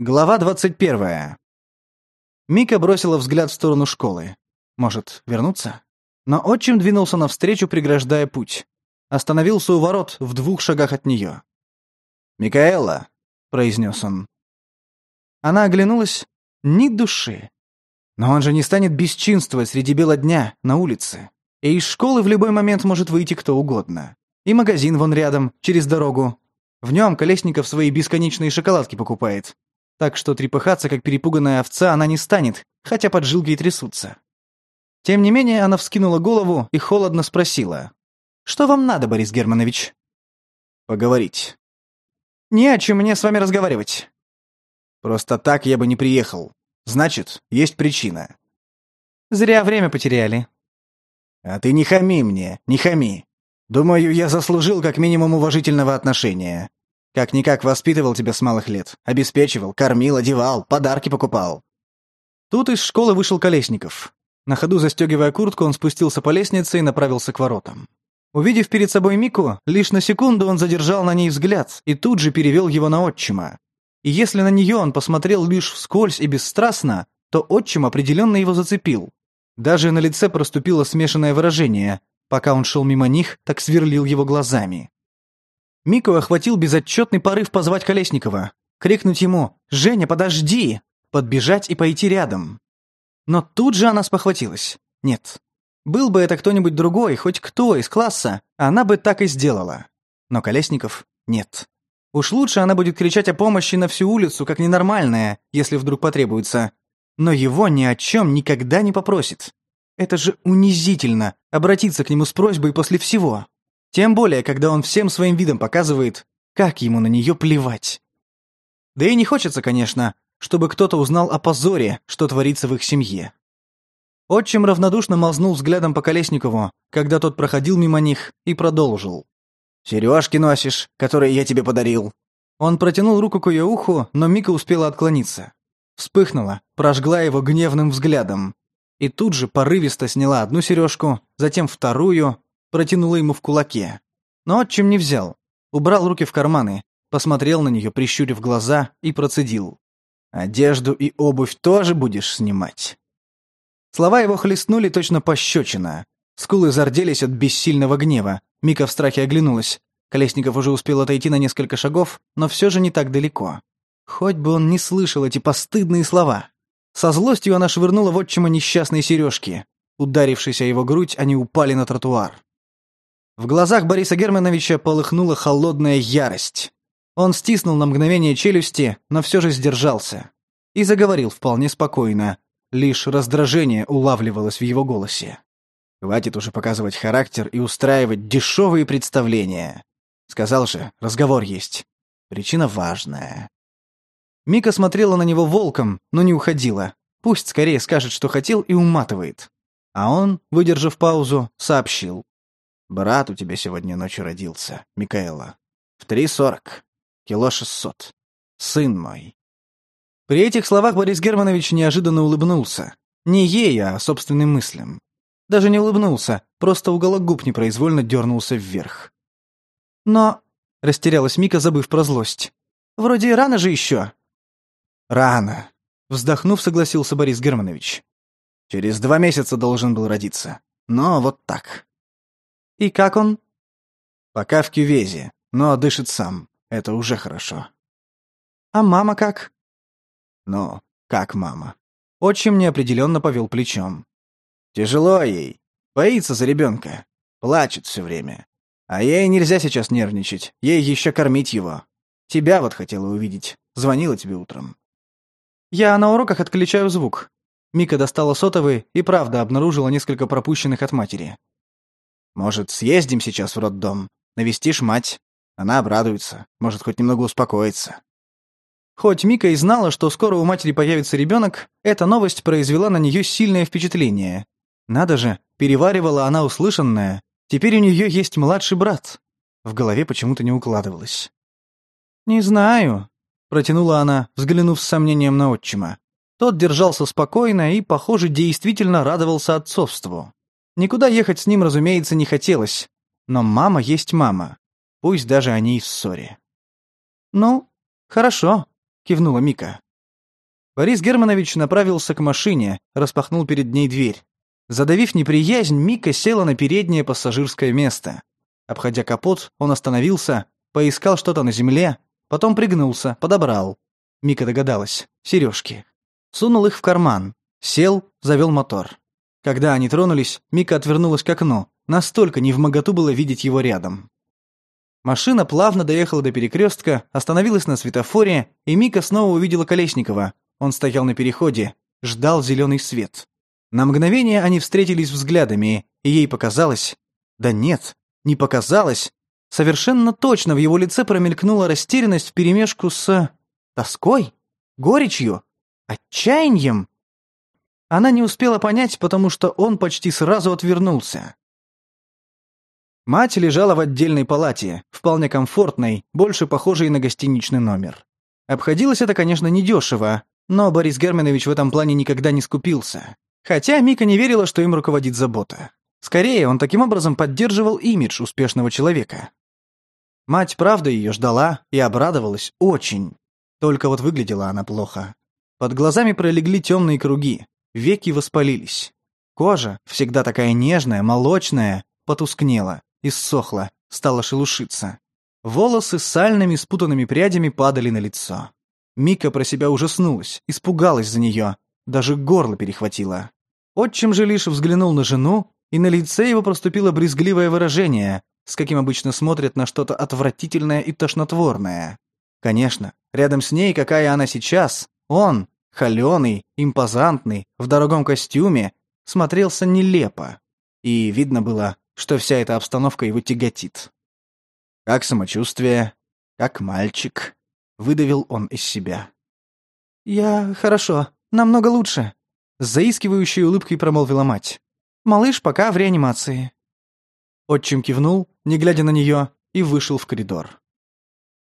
Глава 21. Мика бросила взгляд в сторону школы. Может, вернуться? Но отчим двинулся навстречу, преграждая путь. Остановился у ворот в двух шагах от нее. «Микаэла», — произнес он. Она оглянулась ни души. Но он же не станет бесчинствовать среди бела дня на улице. И из школы в любой момент может выйти кто угодно. И магазин вон рядом, через дорогу. В нем Колесников свои бесконечные шоколадки покупает. Так что трепыхаться, как перепуганная овца, она не станет, хотя поджилки и трясутся. Тем не менее, она вскинула голову и холодно спросила. «Что вам надо, Борис Германович?» «Поговорить». «Не о чем мне с вами разговаривать». «Просто так я бы не приехал. Значит, есть причина». «Зря время потеряли». «А ты не хами мне, не хами. Думаю, я заслужил как минимум уважительного отношения. Как-никак воспитывал тебя с малых лет, обеспечивал, кормил, одевал, подарки покупал. Тут из школы вышел Колесников. На ходу застегивая куртку, он спустился по лестнице и направился к воротам. Увидев перед собой Мику, лишь на секунду он задержал на ней взгляд и тут же перевел его на отчима. И если на нее он посмотрел лишь вскользь и бесстрастно, то отчим определенно его зацепил. Даже на лице проступило смешанное выражение. Пока он шел мимо них, так сверлил его глазами. Микова охватил безотчетный порыв позвать Колесникова, крикнуть ему «Женя, подожди!» подбежать и пойти рядом. Но тут же она спохватилась. Нет. Был бы это кто-нибудь другой, хоть кто из класса, она бы так и сделала. Но Колесников нет. Уж лучше она будет кричать о помощи на всю улицу, как ненормальная, если вдруг потребуется. Но его ни о чем никогда не попросит. Это же унизительно, обратиться к нему с просьбой после всего. Тем более, когда он всем своим видом показывает, как ему на нее плевать. Да и не хочется, конечно, чтобы кто-то узнал о позоре, что творится в их семье. Отчим равнодушно мазнул взглядом по Колесникову, когда тот проходил мимо них и продолжил. «Сережки носишь, которые я тебе подарил». Он протянул руку к ее уху, но Мика успела отклониться. Вспыхнула, прожгла его гневным взглядом. И тут же порывисто сняла одну сережку, затем вторую, протянула ему в кулаке. Но отчим не взял. Убрал руки в карманы, посмотрел на нее, прищурив глаза, и процедил. «Одежду и обувь тоже будешь снимать?» Слова его хлестнули точно пощечина. Скулы зарделись от бессильного гнева. Мика в страхе оглянулась. Колесников уже успел отойти на несколько шагов, но все же не так далеко. Хоть бы он не слышал эти постыдные слова. Со злостью она швырнула в отчима несчастные сережки. Ударившись о его грудь, они упали на тротуар. В глазах Бориса Германовича полыхнула холодная ярость. Он стиснул на мгновение челюсти, но все же сдержался. И заговорил вполне спокойно. Лишь раздражение улавливалось в его голосе. «Хватит уже показывать характер и устраивать дешевые представления. Сказал же, разговор есть. Причина важная». Мика смотрела на него волком, но не уходила. Пусть скорее скажет, что хотел, и уматывает. А он, выдержав паузу, сообщил. Брат у тебя сегодня ночью родился, Микаэла. В три сорок. Кило шестьсот. Сын мой. При этих словах Борис Германович неожиданно улыбнулся. Не ей, а собственным мыслям. Даже не улыбнулся, просто уголок губ непроизвольно дернулся вверх. «Но...» — растерялась Мика, забыв про злость. «Вроде рано же еще». «Рано», — вздохнув, согласился Борис Германович. «Через два месяца должен был родиться. Но вот так. И как он? Пока в кювезе, но дышит сам. Это уже хорошо. А мама как? Ну, как мама? Отчим неопределенно повел плечом. Тяжело ей. Боится за ребенка. Плачет все время. А ей нельзя сейчас нервничать. Ей еще кормить его. Тебя вот хотела увидеть. Звонила тебе утром. Я на уроках отключаю звук. Мика достала сотовый и правда обнаружила несколько пропущенных от матери. Может, съездим сейчас в роддом? Навестишь мать? Она обрадуется. Может, хоть немного успокоится». Хоть Мика и знала, что скоро у матери появится ребенок, эта новость произвела на нее сильное впечатление. Надо же, переваривала она услышанное. Теперь у нее есть младший брат. В голове почему-то не укладывалось. «Не знаю», — протянула она, взглянув с сомнением на отчима. Тот держался спокойно и, похоже, действительно радовался отцовству. Никуда ехать с ним, разумеется, не хотелось. Но мама есть мама. Пусть даже они и в ссоре. «Ну, хорошо», — кивнула Мика. Борис Германович направился к машине, распахнул перед ней дверь. Задавив неприязнь, Мика села на переднее пассажирское место. Обходя капот, он остановился, поискал что-то на земле, потом пригнулся, подобрал. Мика догадалась. Сережки. Сунул их в карман. Сел, завел мотор. Когда они тронулись, Мика отвернулась к окну. Настолько невмоготу было видеть его рядом. Машина плавно доехала до перекрестка, остановилась на светофоре, и Мика снова увидела Колесникова. Он стоял на переходе, ждал зеленый свет. На мгновение они встретились взглядами, и ей показалось... Да нет, не показалось. Совершенно точно в его лице промелькнула растерянность вперемешку с... тоской, горечью, отчаянием. Она не успела понять, потому что он почти сразу отвернулся. Мать лежала в отдельной палате, вполне комфортной, больше похожей на гостиничный номер. Обходилось это, конечно, недешево, но Борис Германович в этом плане никогда не скупился. Хотя Мика не верила, что им руководит забота. Скорее, он таким образом поддерживал имидж успешного человека. Мать, правда, ее ждала и обрадовалась очень. Только вот выглядела она плохо. Под глазами пролегли темные круги, Веки воспалились. Кожа, всегда такая нежная, молочная, потускнела, иссохла, стала шелушиться. Волосы с сальными спутанными прядями падали на лицо. Мика про себя ужаснулась, испугалась за нее, даже горло перехватило. Отчим же лишь взглянул на жену, и на лице его проступило брезгливое выражение, с каким обычно смотрят на что-то отвратительное и тошнотворное. Конечно, рядом с ней, какая она сейчас, он, холеный, импозантный, в дорогом костюме, смотрелся нелепо. И видно было, что вся эта обстановка его тяготит. «Как самочувствие? Как мальчик?» — выдавил он из себя. «Я хорошо, намного лучше», — с заискивающей улыбкой промолвила мать. «Малыш пока в реанимации». Отчим кивнул, не глядя на нее, и вышел в коридор.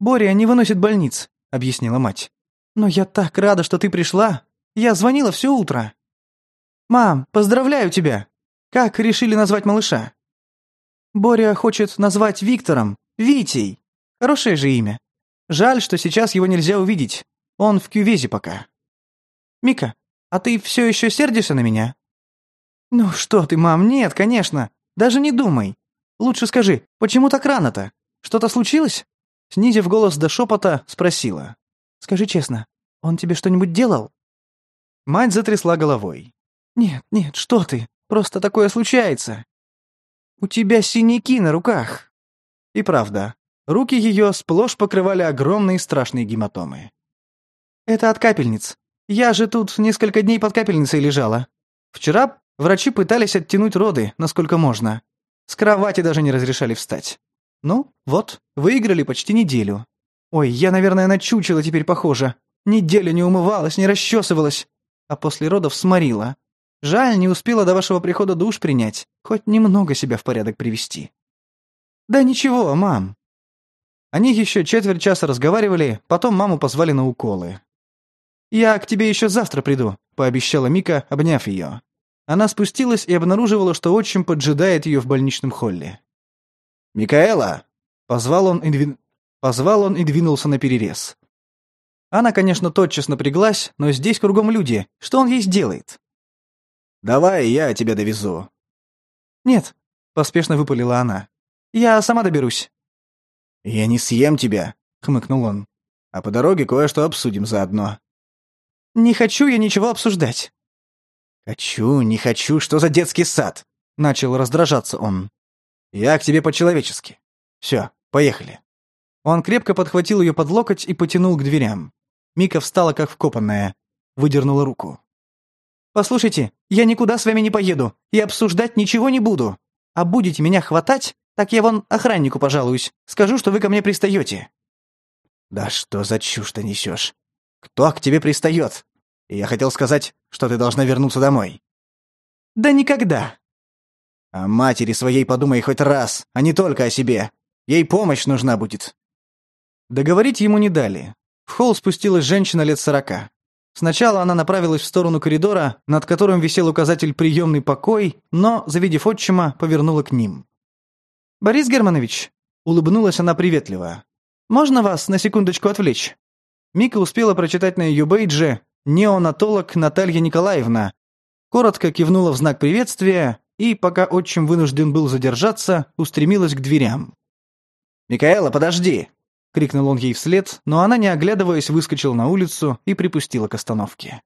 «Боря не выносит больниц», — объяснила мать. Но я так рада, что ты пришла. Я звонила все утро. Мам, поздравляю тебя. Как решили назвать малыша? Боря хочет назвать Виктором, Витей. Хорошее же имя. Жаль, что сейчас его нельзя увидеть. Он в кювезе пока. Мика, а ты все еще сердишься на меня? Ну что ты, мам, нет, конечно. Даже не думай. Лучше скажи, почему так рано-то? Что-то случилось? Снизив голос до шепота, спросила. Скажи честно, он тебе что-нибудь делал?» Мать затрясла головой. «Нет, нет, что ты? Просто такое случается. У тебя синяки на руках». И правда, руки ее сплошь покрывали огромные страшные гематомы. «Это от капельниц. Я же тут несколько дней под капельницей лежала. Вчера врачи пытались оттянуть роды, насколько можно. С кровати даже не разрешали встать. Ну, вот, выиграли почти неделю. Ой, я, наверное, на чучело теперь похожа. Неделю не умывалась, не расчесывалась. А после родов сморила. Жаль, не успела до вашего прихода душ принять. Хоть немного себя в порядок привести. Да ничего, мам. Они еще четверть часа разговаривали, потом маму позвали на уколы. «Я к тебе еще завтра приду», — пообещала Мика, обняв ее. Она спустилась и обнаруживала, что отчим поджидает ее в больничном холле. «Микаэла!» — позвал он инвин... Позвал он и двинулся на перерез. Она, конечно, тотчас напряглась, но здесь кругом люди. Что он ей сделает? «Давай, я тебя довезу». «Нет», — поспешно выпалила она. «Я сама доберусь». «Я не съем тебя», — хмыкнул он. «А по дороге кое-что обсудим заодно». «Не хочу я ничего обсуждать». «Хочу, не хочу, что за детский сад?» — начал раздражаться он. «Я к тебе по-человечески. Все, поехали». Он крепко подхватил ее под локоть и потянул к дверям. Мика встала как вкопанная, выдернула руку. «Послушайте, я никуда с вами не поеду и обсуждать ничего не буду. А будете меня хватать, так я вон охраннику пожалуюсь, скажу, что вы ко мне пристаете». «Да что за чушь ты несешь? Кто к тебе пристает? Я хотел сказать, что ты должна вернуться домой». «Да никогда». «О матери своей подумай хоть раз, а не только о себе. Ей помощь нужна будет. Договорить ему не дали. В холл спустилась женщина лет сорока. Сначала она направилась в сторону коридора, над которым висел указатель «приемный покой», но, завидев отчима, повернула к ним. «Борис Германович», — улыбнулась она приветливо, — «можно вас на секундочку отвлечь?» Мика успела прочитать на ее бейдже «Неонатолог Наталья Николаевна», коротко кивнула в знак приветствия и, пока отчим вынужден был задержаться, устремилась к дверям. «Микаэла, подожди!» — крикнул он ей вслед, но она, не оглядываясь, выскочила на улицу и припустила к остановке.